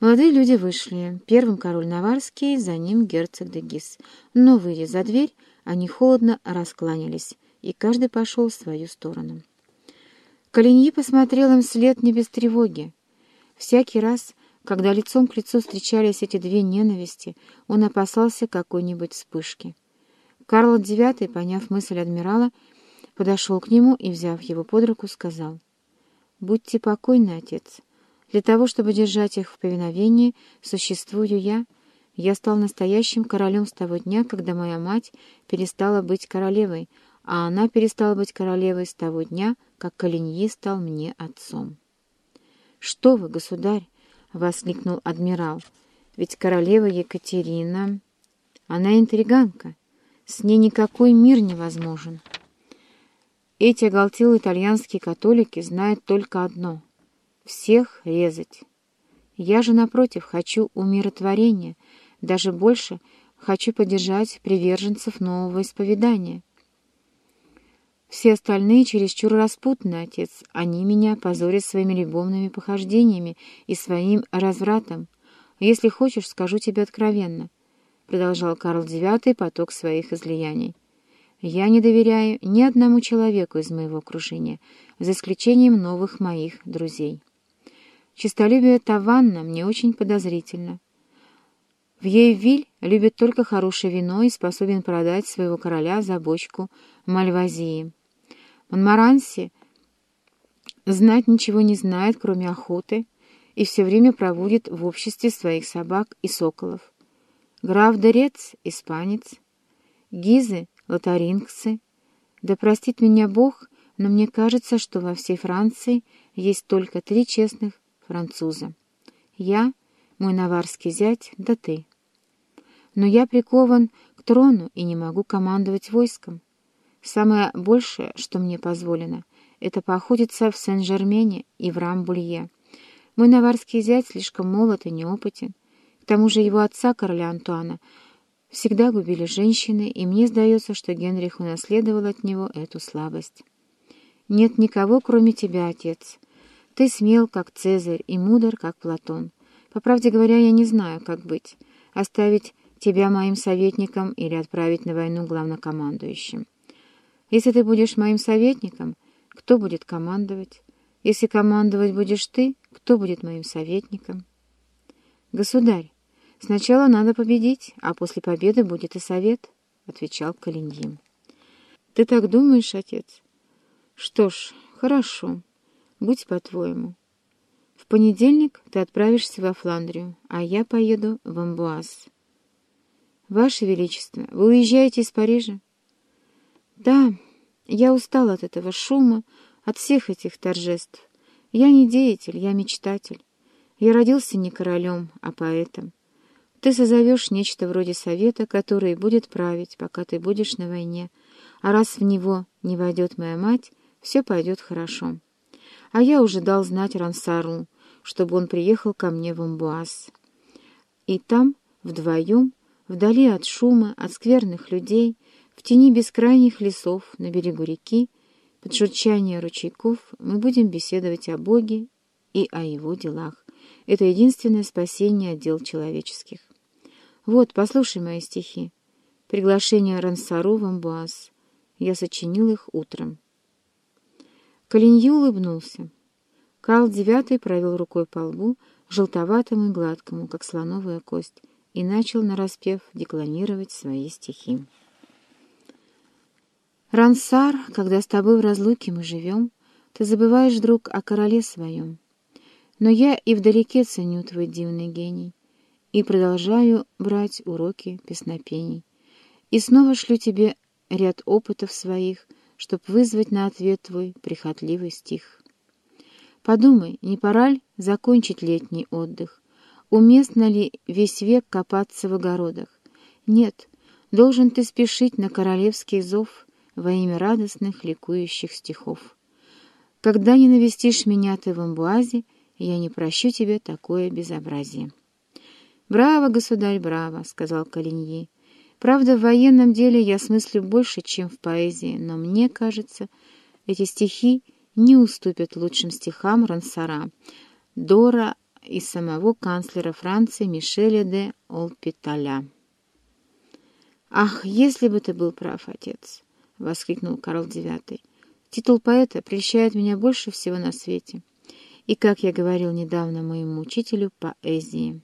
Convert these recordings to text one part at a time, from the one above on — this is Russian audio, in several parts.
Молодые люди вышли. Первым король Наварский, за ним герцог де Гис. Но, выйдя за дверь, они холодно раскланялись, и каждый пошел в свою сторону. Калиньи посмотрел им вслед не без тревоги. Всякий раз, когда лицом к лицу встречались эти две ненависти, он опасался какой-нибудь вспышки. Карл IX, поняв мысль адмирала, подошел к нему и, взяв его под руку, сказал, «Будьте покойны, отец». Для того, чтобы держать их в повиновении, существую я. Я стал настоящим королем с того дня, когда моя мать перестала быть королевой, а она перестала быть королевой с того дня, как Калиньи стал мне отцом. «Что вы, государь!» — воскликнул адмирал. «Ведь королева Екатерина... Она интриганка. С ней никакой мир невозможен. Эти оголтелые итальянские католики знают только одно — всех резать. Я же, напротив, хочу умиротворения, даже больше хочу поддержать приверженцев нового исповедания. Все остальные чересчур распутны, отец. Они меня позорят своими любовными похождениями и своим развратом. Если хочешь, скажу тебе откровенно, — продолжал Карл IX поток своих излияний. Я не доверяю ни одному человеку из моего окружения, за исключением новых моих друзей. Чистолюбие Таванна мне очень подозрительно. В Ейвиль любит только хорошее вино и способен продать своего короля за бочку Мальвазии. Монмаранси знать ничего не знает, кроме охоты, и все время проводит в обществе своих собак и соколов. Граф Дерец — испанец, Гизы — лотарингцы. Да простит меня Бог, но мне кажется, что во всей Франции есть только три честных француза. Я, мой наварский зять, да ты. Но я прикован к трону и не могу командовать войском. Самое большее, что мне позволено, это поохотиться в Сен-Жермене и в Рамбулье. Мой наварский зять слишком молод и неопытен. К тому же его отца, короля Антуана, всегда губили женщины, и мне сдается, что Генрих унаследовал от него эту слабость. Нет никого, кроме тебя, отец, ты смел, как Цезарь, и мудр, как Платон. По правде говоря, я не знаю, как быть. Оставить тебя моим советником или отправить на войну главнокомандующим. Если ты будешь моим советником, кто будет командовать? Если командовать будешь ты, кто будет моим советником? Государь, сначала надо победить, а после победы будет и совет, — отвечал Калиньин. Ты так думаешь, отец? Что ж, хорошо. Будь по-твоему. В понедельник ты отправишься во Фландрию, а я поеду в Амбуаз. Ваше Величество, вы уезжаете из Парижа? Да, я устал от этого шума, от всех этих торжеств. Я не деятель, я мечтатель. Я родился не королем, а поэтом. Ты созовешь нечто вроде совета, который будет править, пока ты будешь на войне, а раз в него не войдет моя мать, все пойдет хорошо а я уже дал знать Рансару, чтобы он приехал ко мне в Амбуаз. И там, вдвоем, вдали от шума, от скверных людей, в тени бескрайних лесов, на берегу реки, под журчание ручейков, мы будем беседовать о Боге и о Его делах. Это единственное спасение от дел человеческих. Вот, послушай мои стихи. Приглашение Рансару в Амбуаз. Я сочинил их утром. Калиньи улыбнулся. Карл IX провел рукой по лбу, желтоватому и гладкому, как слоновая кость, и начал нараспев декламировать свои стихи. «Рансар, когда с тобой в разлуке мы живем, ты забываешь, друг, о короле своем. Но я и вдалеке ценю твой дивный гений и продолжаю брать уроки песнопений. И снова шлю тебе ряд опытов своих — чтобы вызвать на ответ твой прихотливый стих. Подумай, не пора ли закончить летний отдых? Уместно ли весь век копаться в огородах? Нет, должен ты спешить на королевский зов во имя радостных ликующих стихов. Когда не навестишь меня ты в амбуазе, я не прощу тебе такое безобразие. «Браво, государь, браво!» — сказал Калиньи. Правда, в военном деле я смыслю больше, чем в поэзии, но мне кажется, эти стихи не уступят лучшим стихам Рансара, Дора и самого канцлера Франции Мишеля де Олпиталя. «Ах, если бы ты был прав, отец!» — воскликнул Карл IX. «Титул поэта прельщает меня больше всего на свете. И, как я говорил недавно моему учителю, поэзии.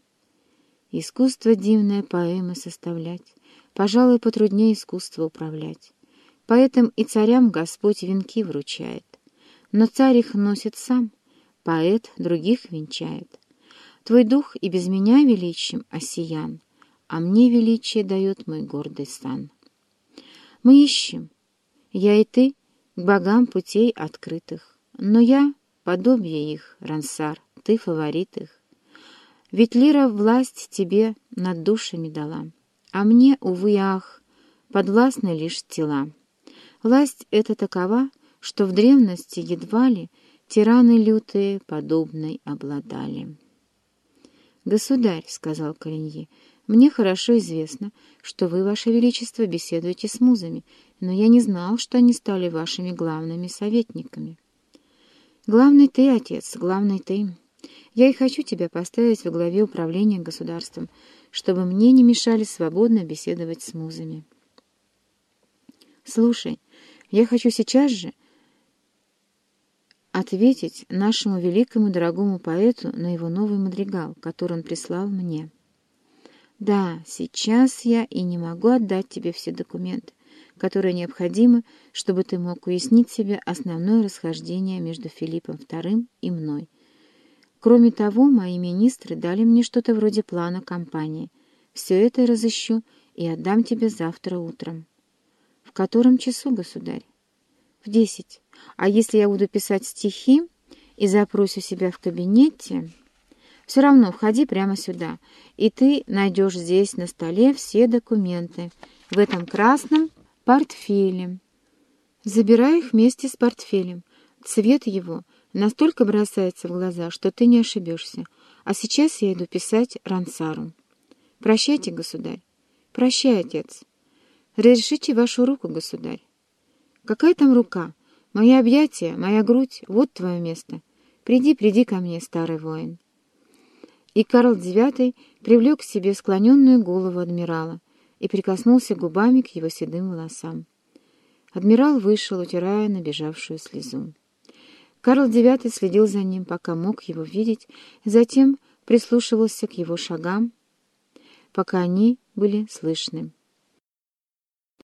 Искусство дивное поэмы составлять, пожалуй, потруднее искусство управлять. Поэтам и царям Господь венки вручает. Но царь их носит сам, поэт других венчает. Твой дух и без меня величием осиян, а мне величие дает мой гордый сан. Мы ищем, я и ты, к богам путей открытых, но я — подобие их, Рансар, ты — фаворит их. Ведь лира власть тебе над душами дала, а мне, увы ах, подвластны лишь тела. Власть эта такова, что в древности едва ли тираны лютые подобной обладали. «Государь», — сказал Калиньи, — мне хорошо известно, что вы, Ваше Величество, беседуете с музами, но я не знал, что они стали вашими главными советниками. Главный ты, отец, главный ты. Я и хочу тебя поставить во главе управления государством, чтобы мне не мешали свободно беседовать с музами. Слушай, я хочу сейчас же ответить нашему великому дорогому поэту на его новый мадригал, который он прислал мне. Да, сейчас я и не могу отдать тебе все документы, которые необходимы, чтобы ты мог уяснить себе основное расхождение между Филиппом II и мной. Кроме того, мои министры дали мне что-то вроде плана кампании. Все это я разыщу и отдам тебе завтра утром. В котором часу, государь? В десять. А если я буду писать стихи и запросю себя в кабинете... Все равно входи прямо сюда, и ты найдешь здесь на столе все документы в этом красном портфеле. Забирай их вместе с портфелем. Цвет его настолько бросается в глаза, что ты не ошибешься. А сейчас я иду писать Рансару. Прощайте, государь. Прощай, отец. Разрешите вашу руку, государь. Какая там рука? Мои объятия, моя грудь, вот твое место. Приди, приди ко мне, старый воин и Карл IX привлек к себе склоненную голову адмирала и прикоснулся губами к его седым волосам. Адмирал вышел, утирая набежавшую слезу. Карл IX следил за ним, пока мог его видеть, затем прислушивался к его шагам, пока они были слышны.